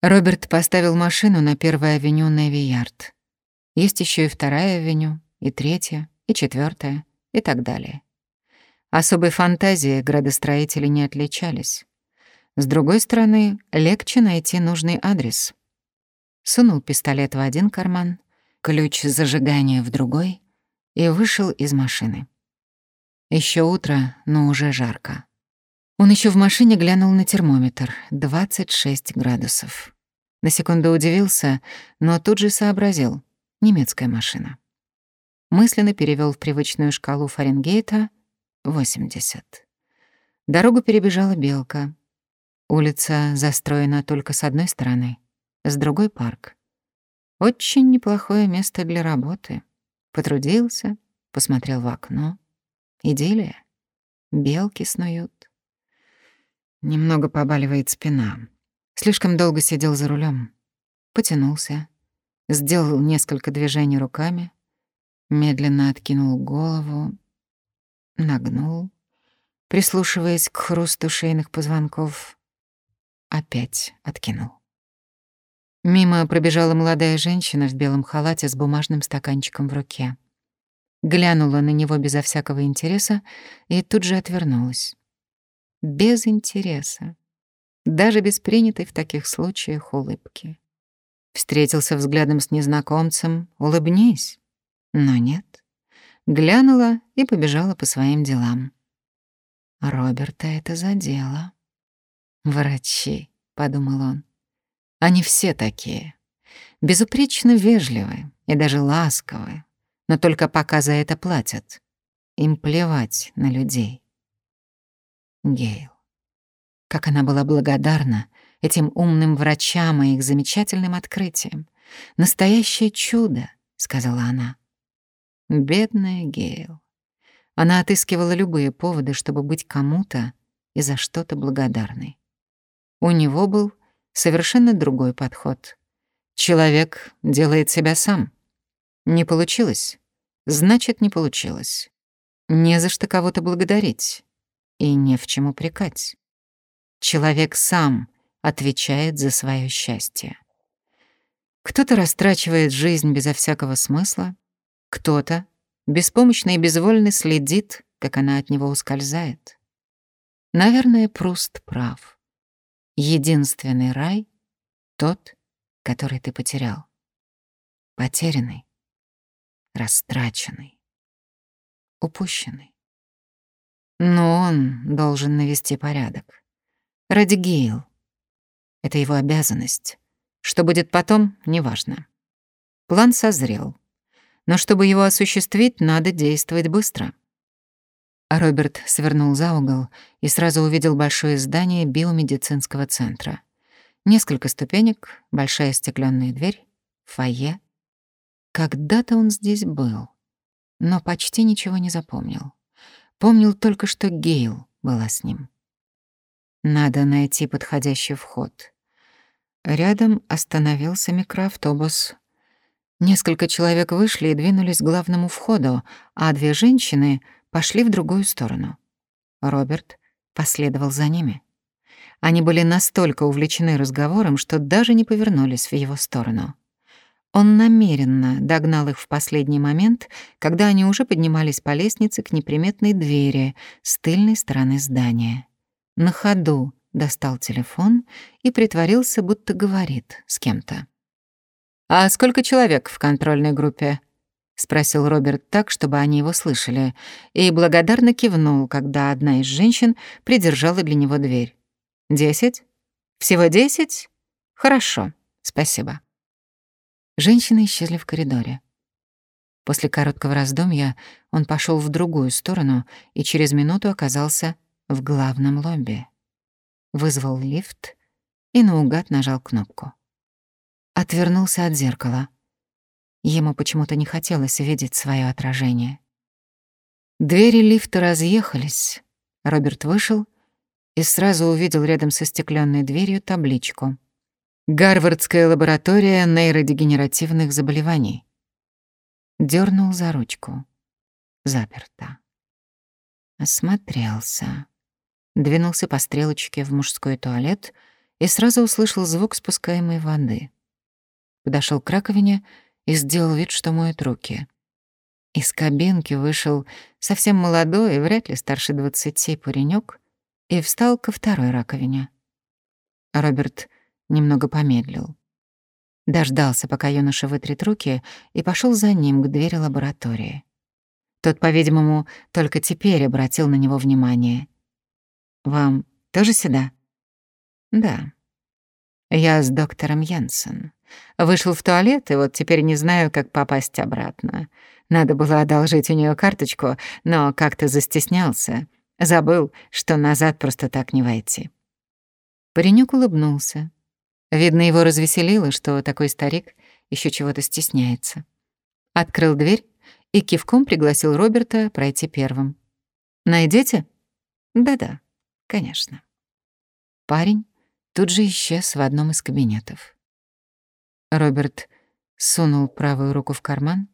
Роберт поставил машину на первой авеню Неви-Ярд. Есть еще и вторая авеню, и третья, и четвертая, и так далее. Особой фантазией градостроители не отличались. С другой стороны, легче найти нужный адрес. Сунул пистолет в один карман, ключ зажигания в другой и вышел из машины. Еще утро, но уже жарко. Он еще в машине глянул на термометр — 26 градусов. На секунду удивился, но тут же сообразил — немецкая машина. Мысленно перевел в привычную шкалу Фаренгейта — 80. Дорогу перебежала белка. Улица застроена только с одной стороны, с другой — парк. Очень неплохое место для работы. Потрудился, посмотрел в окно. Идиллия. Белки снуют. Немного побаливает спина. Слишком долго сидел за рулем. Потянулся. Сделал несколько движений руками. Медленно откинул голову. Нагнул. Прислушиваясь к хрусту шейных позвонков. Опять откинул. Мимо пробежала молодая женщина в белом халате с бумажным стаканчиком в руке. Глянула на него безо всякого интереса и тут же отвернулась без интереса, даже без принятой в таких случаях улыбки. Встретился взглядом с незнакомцем, улыбнись. Но нет. Глянула и побежала по своим делам. Роберта это задело. «Врачи», — подумал он. «Они все такие. Безупречно вежливы и даже ласковы, но только пока за это платят. Им плевать на людей». Гейл. Как она была благодарна этим умным врачам и их замечательным открытиям. «Настоящее чудо», — сказала она. Бедная Гейл. Она отыскивала любые поводы, чтобы быть кому-то и за что-то благодарной. У него был совершенно другой подход. Человек делает себя сам. Не получилось? Значит, не получилось. Не за что кого-то благодарить и не в чем упрекать. Человек сам отвечает за свое счастье. Кто-то растрачивает жизнь безо всякого смысла, кто-то беспомощно и безвольно следит, как она от него ускользает. Наверное, Пруст прав. Единственный рай — тот, который ты потерял. Потерянный, растраченный, упущенный. Но он должен навести порядок. Ради Гейл. Это его обязанность. Что будет потом, неважно. План созрел. Но чтобы его осуществить, надо действовать быстро. А Роберт свернул за угол и сразу увидел большое здание биомедицинского центра. Несколько ступенек, большая стеклянная дверь, фойе. Когда-то он здесь был, но почти ничего не запомнил. Помнил только, что Гейл была с ним. Надо найти подходящий вход. Рядом остановился микроавтобус. Несколько человек вышли и двинулись к главному входу, а две женщины пошли в другую сторону. Роберт последовал за ними. Они были настолько увлечены разговором, что даже не повернулись в его сторону. Он намеренно догнал их в последний момент, когда они уже поднимались по лестнице к неприметной двери с тыльной стороны здания. На ходу достал телефон и притворился, будто говорит с кем-то. «А сколько человек в контрольной группе?» — спросил Роберт так, чтобы они его слышали, и благодарно кивнул, когда одна из женщин придержала для него дверь. «Десять? Всего десять? Хорошо, спасибо». Женщины исчезли в коридоре. После короткого раздумья он пошел в другую сторону и через минуту оказался в главном лобби. Вызвал лифт и наугад нажал кнопку. Отвернулся от зеркала. Ему почему-то не хотелось видеть свое отражение. Двери лифта разъехались. Роберт вышел и сразу увидел рядом со стеклянной дверью табличку — Гарвардская лаборатория нейродегенеративных заболеваний. Дёрнул за ручку. Заперто. Осмотрелся. Двинулся по стрелочке в мужской туалет и сразу услышал звук спускаемой воды. Подошел к раковине и сделал вид, что моет руки. Из кабинки вышел совсем молодой, вряд ли старше двадцати паренек, и встал ко второй раковине. Роберт немного помедлил. Дождался, пока юноша вытрет руки, и пошел за ним к двери лаборатории. Тот, по-видимому, только теперь обратил на него внимание. «Вам тоже сюда?» «Да. Я с доктором Янсен. Вышел в туалет, и вот теперь не знаю, как попасть обратно. Надо было одолжить у нее карточку, но как-то застеснялся. Забыл, что назад просто так не войти». Паренек улыбнулся. Видно, его развеселило, что такой старик еще чего-то стесняется. Открыл дверь и кивком пригласил Роберта пройти первым. «Найдете?» «Да-да, конечно». Парень тут же исчез в одном из кабинетов. Роберт сунул правую руку в карман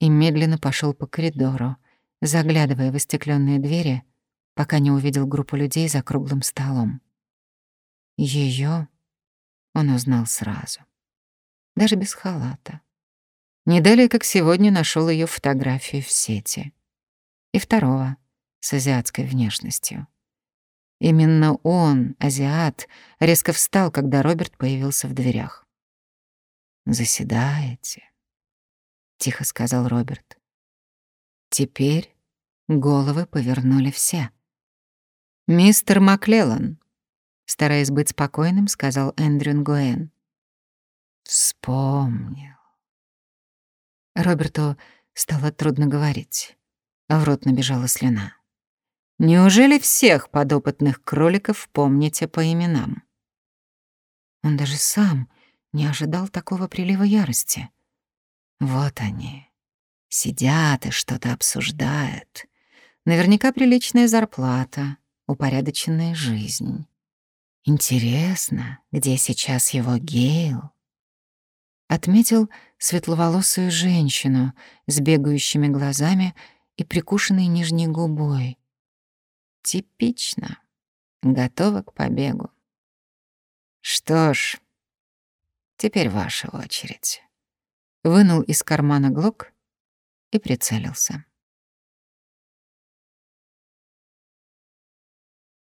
и медленно пошел по коридору, заглядывая в остекленные двери, пока не увидел группу людей за круглым столом. Ее он узнал сразу, даже без халата. Не далее, как сегодня, нашел ее фотографию в сети. И второго, с азиатской внешностью. Именно он, азиат, резко встал, когда Роберт появился в дверях. «Заседаете?» — тихо сказал Роберт. Теперь головы повернули все. «Мистер Маклеллан», — стараясь быть спокойным, сказал Эндрю Нгуэн. «Вспомнил». Роберту стало трудно говорить, а в рот набежала слюна. «Неужели всех подопытных кроликов помните по именам?» Он даже сам не ожидал такого прилива ярости. Вот они, сидят и что-то обсуждают. Наверняка приличная зарплата, упорядоченная жизнь. Интересно, где сейчас его Гейл? Отметил светловолосую женщину с бегающими глазами и прикушенной нижней губой. Типично. Готова к побегу. Что ж, теперь ваша очередь. Вынул из кармана глок и прицелился.